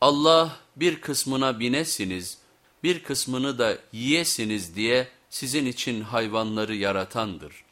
Allah bir kısmına binesiniz, bir kısmını da yiyesiniz diye sizin için hayvanları yaratandır.